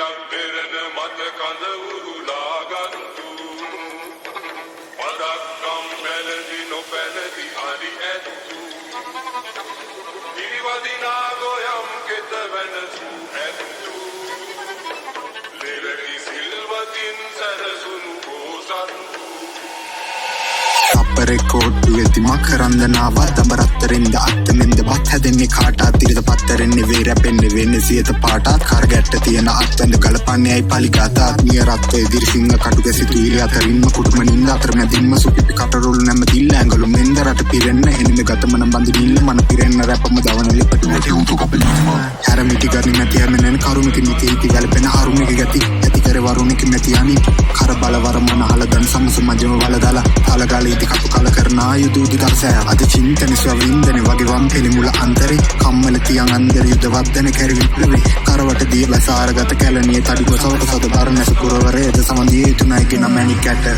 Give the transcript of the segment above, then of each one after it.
ලබෙරන මත කඳ උරුලා ගන්තු පදක්කම් පැලදි නොපැලදි හරි ඇත්තු පරෙකෝට්ටු ඇති මකරන්දනාව දබරත්තරෙන්ද අත්තමෙන්ද බත් හැදෙන්නේ කාටා තිරිද පත්තරෙන්නේ වේ රැපෙන්න්නේ වෙන්න සියත පාටත් කර ගැට්ට තියෙන අත්තැඳ ගලපන්නේයයි පලිගාතාත් නිය රත්වය දිරිසිංහ කටු ගැසි තීර අතරින්ම කුටම නින්ද අතර මැදින්ම සුපිපි කටරුල් නැම දිල්ල ඇඟලු මෙන්ද රට පිරෙන්න එනිද ගතමන බඳ දිල්ල මන පිරෙන්න රැපම දවනලි පටි නැටි උතු කපලීම හැරමිටි ගරි නැතියම කරුණක නිතිීති ගැලපෙන අරුණක ගැති ඇතිකර වරුණක නැතියනි කර බලවර මොනහල දන් සමස මජම වලදලා හලගල ඉති කපු කල කරනා යුදූදි දක්සෑ අද චින්තන ස්වවින්දන වගේවම් පිළිමුල අන්තරේ කම්මල තියන් අන්දර යුදවත්දන කැරවිපලවේ කරවට දිය ලසාරගත කැලනිය තඩි ගොසවට සද බර නැසකුරවරේ ද සමඳිය යුතුනයිගෙන මැනිි කැට.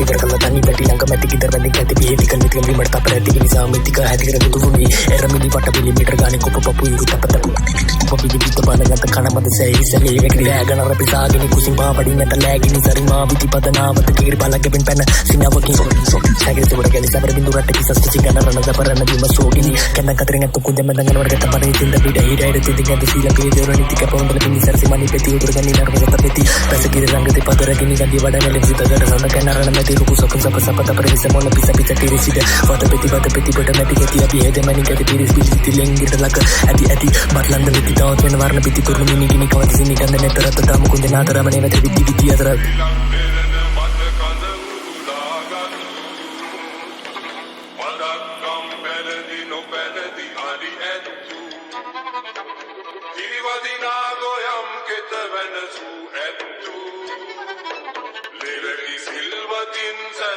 ඇතිකර කල තනි පැටි ලඟම ඇතිකිද වැදි ඇති පිහිටික නිතික වීමට අප ඇති නිසා මිතික ඇතිකර දුදුුණි එරමිලි වට පිලිමිටර ගාන කොප පපු ඉරු තපතපු කොපි දිවිත බනගත කනමද සැයි සැලේ වැකි රෑගන රපි සාගෙන කුසින් පාපඩි නැත ලෑගිනි සරිමා විති පදනාවත කීරි බලගෙබෙන් පැන සිනාවකින් සැගේ සුවට ගැලි සබර බිඳු රට කිසස් කිසි ගන රන දබරන බිම සෝගිනි කන්න කතරෙන් ඇත්තු කුදෙම දඟන වර්ගත පරේ තින්ද පිට හිර හිර තිදි ගැද සීල පිළිදෙර නිතික පොන්දල පිනි සරසි මනි පෙති උදුර ගනි නරවත පෙති පැසකිරි රංගති පදරගිනි ගදි වඩ නැලි සිත ගඩ සඳ කනරන මෙති तेरे को सपन सपन सपन तपर विसे मोन पिसा पिसा तेरे सीधे वाट पेति वाट पेति बट मैं दिखे थी अभी है दे मैंने कहते तेरे स्पीच थी लेंगे लग अति अति बटलंद मिति दावत में वारन पिति कुरु मिनी की निकवा दिसी निकंद ने तरत दाम कुंज ना तरम ने वत विति विति अदर Viva di nago yam ke te venezu et in Latins.